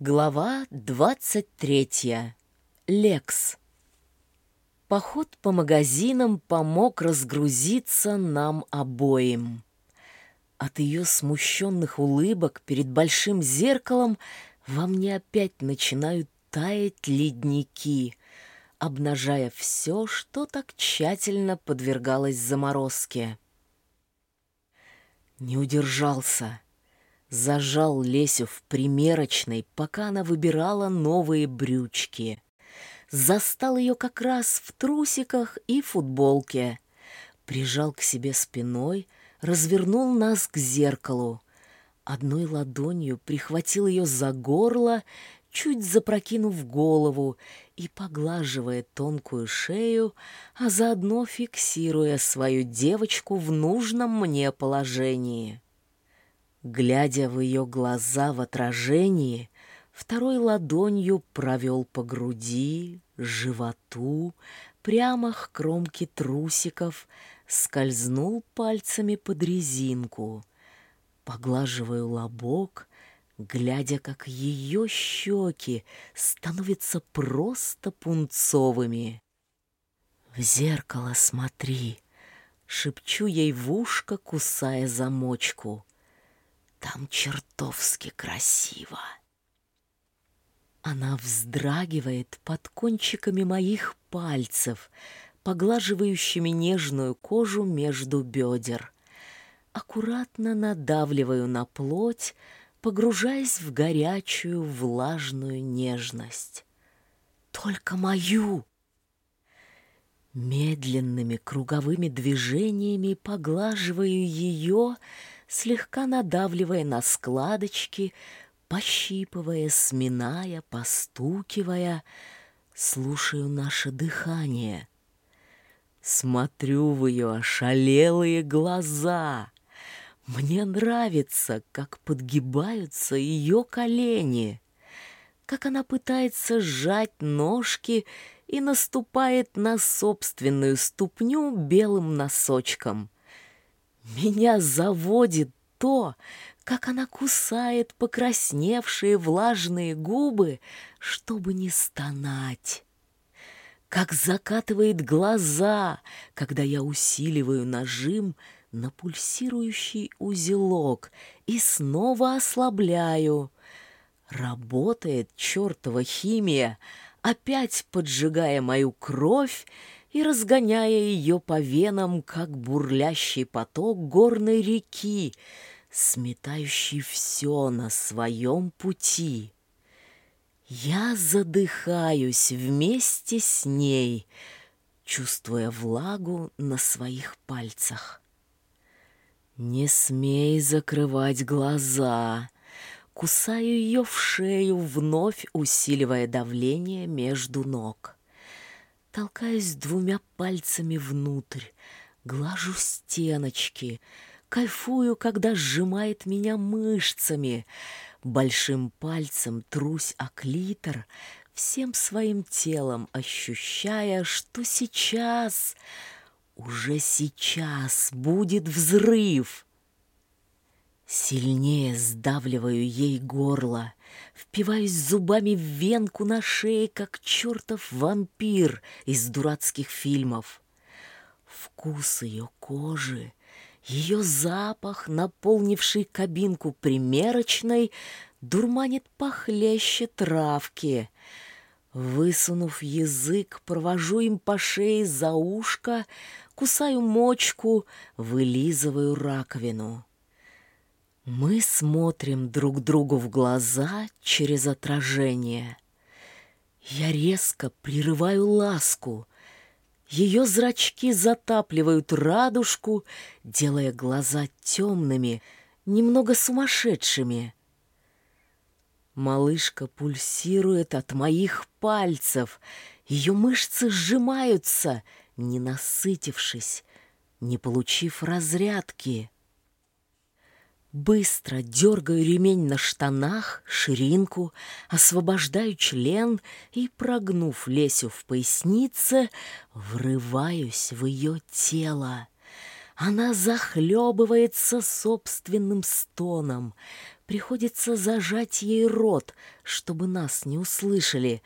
Глава двадцать третья. Лекс. Поход по магазинам помог разгрузиться нам обоим. От ее смущенных улыбок перед большим зеркалом во мне опять начинают таять ледники, обнажая все, что так тщательно подвергалось заморозке. Не удержался Зажал Лесю в примерочной, пока она выбирала новые брючки. Застал ее как раз в трусиках и футболке. Прижал к себе спиной, развернул нас к зеркалу. Одной ладонью прихватил ее за горло, чуть запрокинув голову и поглаживая тонкую шею, а заодно фиксируя свою девочку в нужном мне положении. Глядя в ее глаза в отражении, второй ладонью провел по груди, животу, прямо к кромке трусиков, скользнул пальцами под резинку. Поглаживаю лобок, глядя, как ее щеки становятся просто пунцовыми. «В зеркало смотри!» — шепчу ей в ушко, кусая замочку — там чертовски красиво. Она вздрагивает под кончиками моих пальцев, поглаживающими нежную кожу между бедер. Аккуратно надавливаю на плоть, погружаясь в горячую, влажную нежность. Только мою! Медленными круговыми движениями поглаживаю ее, слегка надавливая на складочки, пощипывая, сминая, постукивая, слушаю наше дыхание. Смотрю в ее ошалелые глаза. Мне нравится, как подгибаются ее колени, как она пытается сжать ножки и наступает на собственную ступню белым носочком — меня заводит то, как она кусает покрасневшие влажные губы, чтобы не стонать. Как закатывает глаза, когда я усиливаю нажим на пульсирующий узелок и снова ослабляю. Работает чертова химия, опять поджигая мою кровь и разгоняя ее по венам, как бурлящий поток горной реки, сметающий все на своем пути. Я задыхаюсь вместе с ней, чувствуя влагу на своих пальцах. Не смей закрывать глаза. Кусаю ее в шею, вновь усиливая давление между ног. Толкаюсь двумя пальцами внутрь, глажу стеночки, кайфую, когда сжимает меня мышцами. Большим пальцем трусь о клитор, всем своим телом ощущая, что сейчас, уже сейчас будет взрыв. Сильнее сдавливаю ей горло, впиваюсь зубами в венку на шее, как чертов вампир из дурацких фильмов. Вкус ее кожи, ее запах, наполнивший кабинку примерочной, дурманит похлеще травки. Высунув язык, провожу им по шее за ушко, кусаю мочку, вылизываю раковину. Мы смотрим друг другу в глаза через отражение. Я резко прерываю ласку. Ее зрачки затапливают радужку, делая глаза темными, немного сумасшедшими. Малышка пульсирует от моих пальцев. Ее мышцы сжимаются, не насытившись, не получив разрядки. Быстро дергаю ремень на штанах, ширинку, освобождаю член и, прогнув Лесю в пояснице, врываюсь в ее тело. Она захлебывается собственным стоном, Приходится зажать ей рот, чтобы нас не услышали,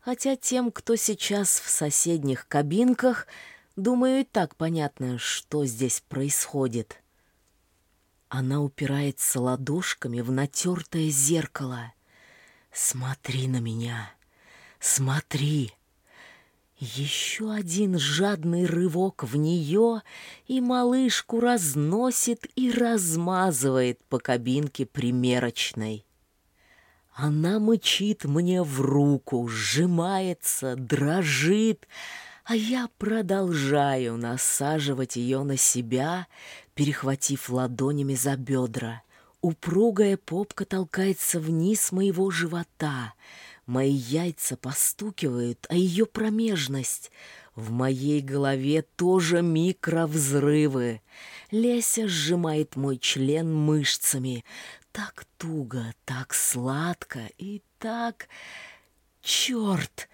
хотя тем, кто сейчас в соседних кабинках, думаю, и так понятно, что здесь происходит. Она упирается ладошками в натертое зеркало. «Смотри на меня! Смотри!» Еще один жадный рывок в нее, и малышку разносит и размазывает по кабинке примерочной. Она мычит мне в руку, сжимается, дрожит, а я продолжаю насаживать ее на себя, перехватив ладонями за бедра. Упругая попка толкается вниз моего живота — Мои яйца постукивают, а ее промежность. В моей голове тоже микровзрывы. Леся сжимает мой член мышцами. Так туго, так сладко и так... Черт!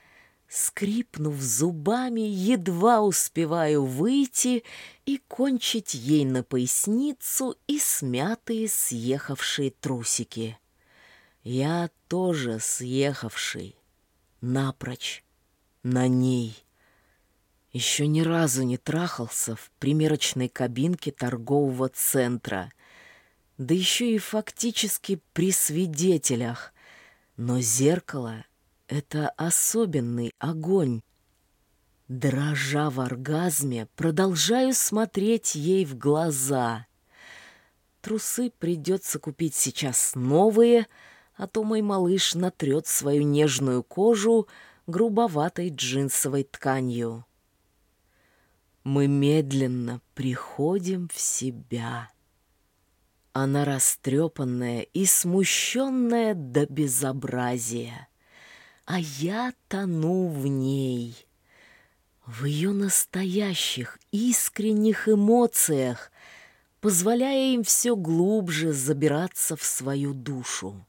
Скрипнув зубами, едва успеваю выйти и кончить ей на поясницу и смятые съехавшие трусики. Я тоже съехавший, напрочь, на ней. Еще ни разу не трахался в примерочной кабинке торгового центра, да еще и фактически при свидетелях. Но зеркало — это особенный огонь. Дрожа в оргазме, продолжаю смотреть ей в глаза. Трусы придется купить сейчас новые — а то мой малыш натрет свою нежную кожу грубоватой джинсовой тканью. Мы медленно приходим в себя. Она растрепанная и смущенная до безобразия, а я тону в ней, в ее настоящих, искренних эмоциях, позволяя им все глубже забираться в свою душу.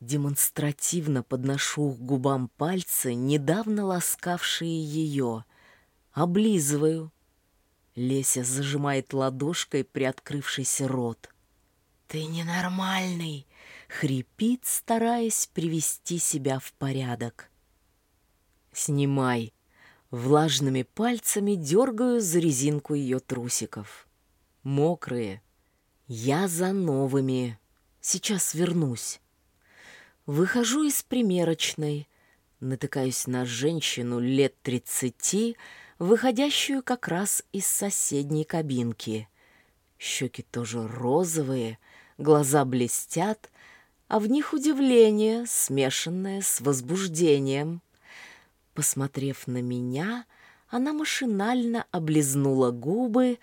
Демонстративно подношу к губам пальцы, недавно ласкавшие ее. Облизываю. Леся зажимает ладошкой приоткрывшийся рот. «Ты ненормальный!» — хрипит, стараясь привести себя в порядок. «Снимай!» Влажными пальцами дергаю за резинку ее трусиков. Мокрые. Я за новыми. Сейчас вернусь. Выхожу из примерочной, натыкаюсь на женщину лет тридцати, выходящую как раз из соседней кабинки. Щеки тоже розовые, глаза блестят, а в них удивление, смешанное с возбуждением. Посмотрев на меня, она машинально облизнула губы,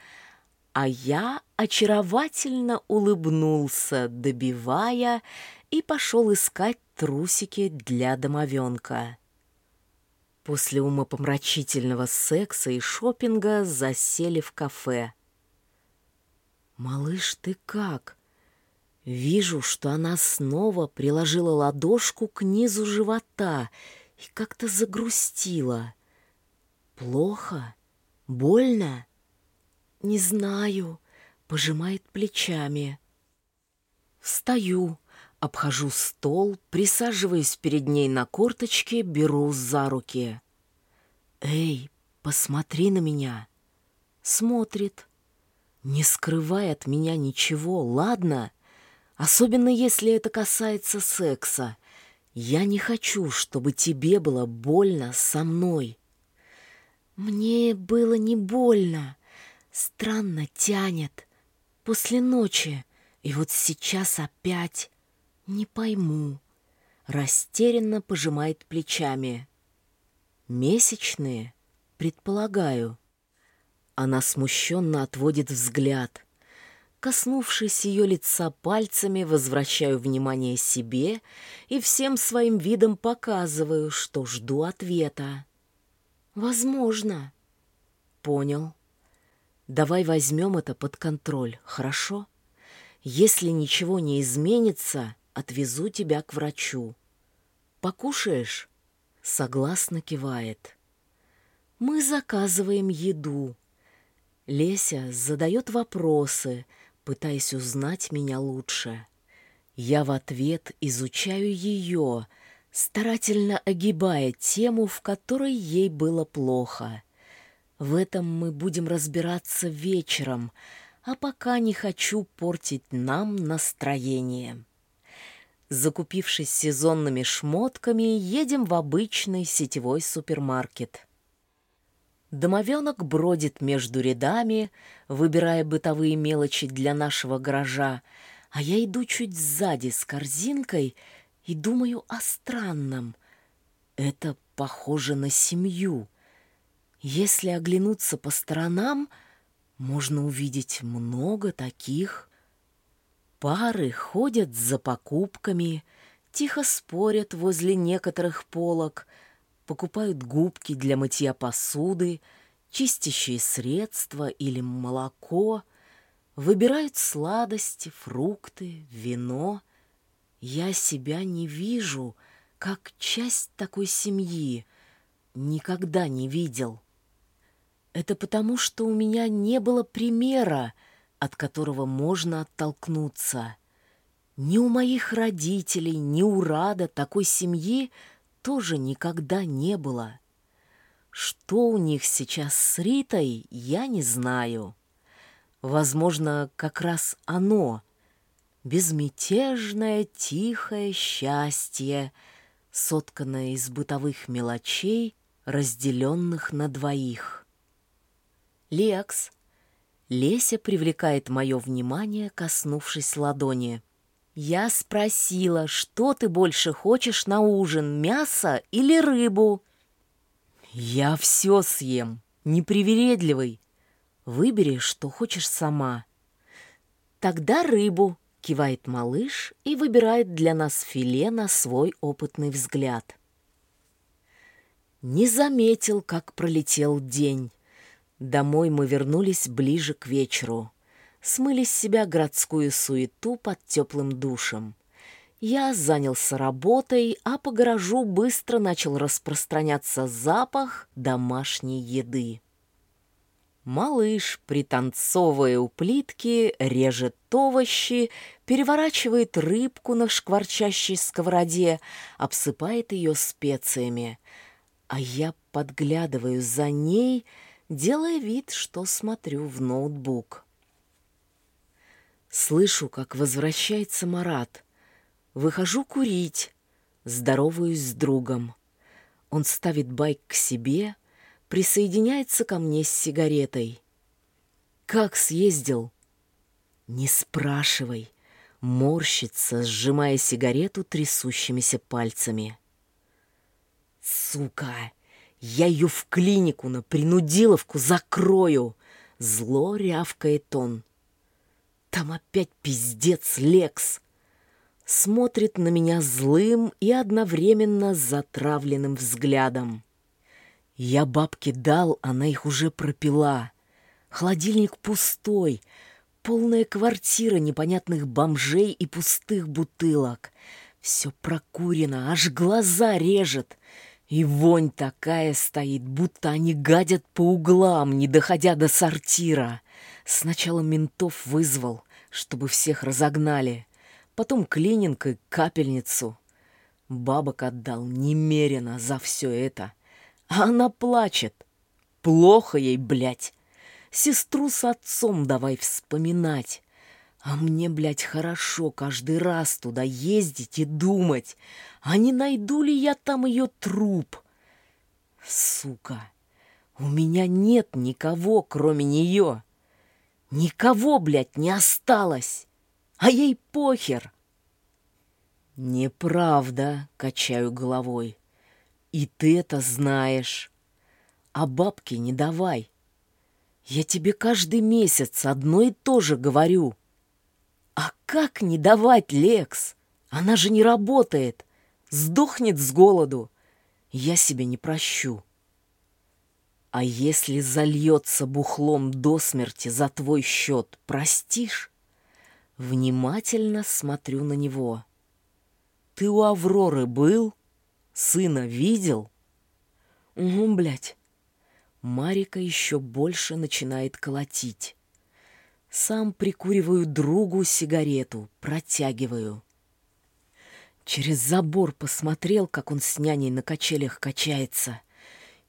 а я очаровательно улыбнулся, добивая и пошел искать трусики для домовенка. После умопомрачительного секса и шопинга засели в кафе. «Малыш, ты как?» Вижу, что она снова приложила ладошку к низу живота и как-то загрустила. «Плохо? Больно?» «Не знаю», — пожимает плечами. Встаю, Обхожу стол, присаживаюсь перед ней на корточке, беру за руки. «Эй, посмотри на меня!» Смотрит. Не скрывай от меня ничего, ладно? Особенно если это касается секса. Я не хочу, чтобы тебе было больно со мной. Мне было не больно. Странно тянет. После ночи. И вот сейчас опять. «Не пойму», — растерянно пожимает плечами. «Месячные? Предполагаю». Она смущенно отводит взгляд. Коснувшись ее лица пальцами, возвращаю внимание себе и всем своим видом показываю, что жду ответа. «Возможно». «Понял. Давай возьмем это под контроль, хорошо? Если ничего не изменится, Отвезу тебя к врачу. Покушаешь?» Согласно кивает. Мы заказываем еду. Леся задает вопросы, пытаясь узнать меня лучше. Я в ответ изучаю ее, старательно огибая тему, в которой ей было плохо. В этом мы будем разбираться вечером, а пока не хочу портить нам настроение. Закупившись сезонными шмотками, едем в обычный сетевой супермаркет. Домовенок бродит между рядами, выбирая бытовые мелочи для нашего гаража, а я иду чуть сзади с корзинкой и думаю о странном. Это похоже на семью. Если оглянуться по сторонам, можно увидеть много таких. Пары ходят за покупками, тихо спорят возле некоторых полок, покупают губки для мытья посуды, чистящие средства или молоко, выбирают сладости, фрукты, вино. Я себя не вижу, как часть такой семьи, никогда не видел. Это потому, что у меня не было примера, от которого можно оттолкнуться. Ни у моих родителей, ни у Рада такой семьи тоже никогда не было. Что у них сейчас с Ритой, я не знаю. Возможно, как раз оно — безмятежное, тихое счастье, сотканное из бытовых мелочей, разделенных на двоих. Лекс — Леся привлекает мое внимание, коснувшись ладони. «Я спросила, что ты больше хочешь на ужин, мясо или рыбу?» «Я все съем, непривередливый. Выбери, что хочешь сама». «Тогда рыбу», — кивает малыш и выбирает для нас филе на свой опытный взгляд. Не заметил, как пролетел день. Домой мы вернулись ближе к вечеру. Смыли с себя городскую суету под теплым душем. Я занялся работой, а по гаражу быстро начал распространяться запах домашней еды. Малыш, пританцовывая у плитки, режет овощи, переворачивает рыбку на шкварчащей сковороде, обсыпает ее специями. А я подглядываю за ней — делая вид, что смотрю в ноутбук. Слышу, как возвращается Марат. Выхожу курить, здороваюсь с другом. Он ставит байк к себе, присоединяется ко мне с сигаретой. «Как съездил?» «Не спрашивай», морщится, сжимая сигарету трясущимися пальцами. «Сука!» Я ее в клинику на принудиловку закрою. Зло рявкает он. Там опять пиздец Лекс. Смотрит на меня злым и одновременно затравленным взглядом. Я бабке дал, она их уже пропила. Холодильник пустой, полная квартира непонятных бомжей и пустых бутылок. Все прокурено, аж глаза режет. И вонь такая стоит, будто они гадят по углам, не доходя до сортира. Сначала ментов вызвал, чтобы всех разогнали. Потом клининг и капельницу. Бабок отдал немерено за все это. А она плачет. Плохо ей, блядь. Сестру с отцом давай вспоминать. А мне, блядь, хорошо каждый раз туда ездить и думать, а не найду ли я там ее труп? Сука, у меня нет никого, кроме нее. Никого, блядь, не осталось. А ей похер. Неправда, качаю головой. И ты это знаешь. А бабки не давай. Я тебе каждый месяц одно и то же говорю — а как не давать, Лекс? Она же не работает. Сдохнет с голоду. Я себе не прощу. А если зальется бухлом до смерти за твой счет, простишь? Внимательно смотрю на него. Ты у Авроры был? Сына видел? Угу, блядь. Марика еще больше начинает колотить. Сам прикуриваю другу сигарету, протягиваю. Через забор посмотрел, как он с няней на качелях качается.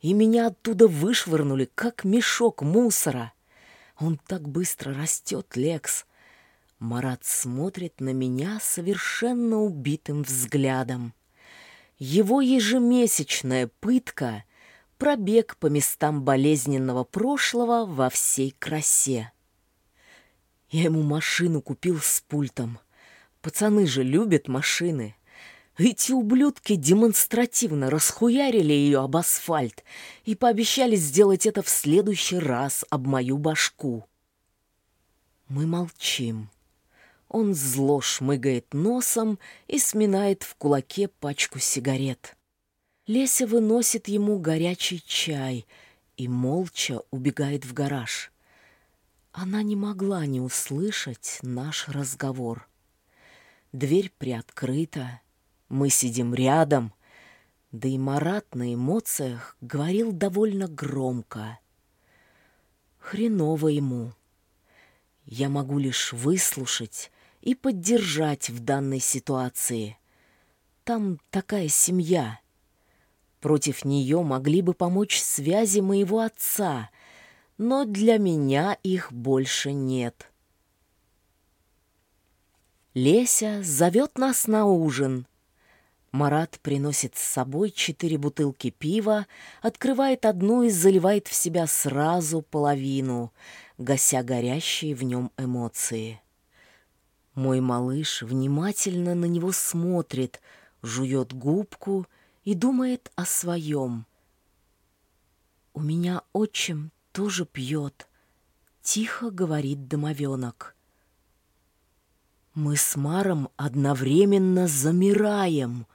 И меня оттуда вышвырнули, как мешок мусора. Он так быстро растет, Лекс. Марат смотрит на меня совершенно убитым взглядом. Его ежемесячная пытка — пробег по местам болезненного прошлого во всей красе. Я ему машину купил с пультом. Пацаны же любят машины. Эти ублюдки демонстративно расхуярили ее об асфальт и пообещали сделать это в следующий раз об мою башку. Мы молчим. Он зло шмыгает носом и сминает в кулаке пачку сигарет. Леся выносит ему горячий чай и молча убегает в гараж. Она не могла не услышать наш разговор. Дверь приоткрыта, мы сидим рядом, да и Марат на эмоциях говорил довольно громко. Хреново ему. Я могу лишь выслушать и поддержать в данной ситуации. Там такая семья. Против нее могли бы помочь связи моего отца, но для меня их больше нет. Леся зовет нас на ужин. Марат приносит с собой четыре бутылки пива, открывает одну и заливает в себя сразу половину, гася горящие в нем эмоции. Мой малыш внимательно на него смотрит, жует губку и думает о своем. «У меня отчим тоже пьет», — тихо говорит домовенок. Мы с Маром одновременно замираем.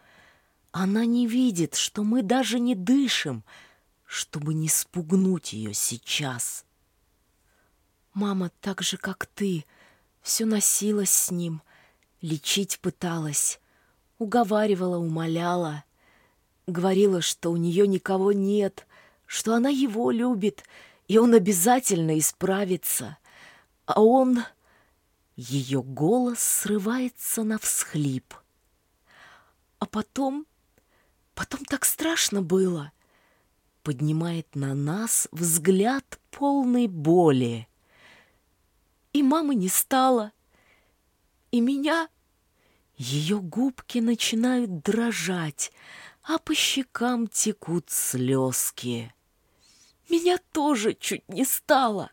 Она не видит, что мы даже не дышим, чтобы не спугнуть ее сейчас. Мама так же, как ты, — все носилась с ним, лечить пыталась, уговаривала, умоляла. Говорила, что у нее никого нет, что она его любит, и он обязательно исправится. А он... Ее голос срывается на всхлип. А потом... Потом так страшно было. Поднимает на нас взгляд полной боли и мамы не стало. И меня... Ее губки начинают дрожать, а по щекам текут слезки. Меня тоже чуть не стало.